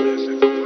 Music.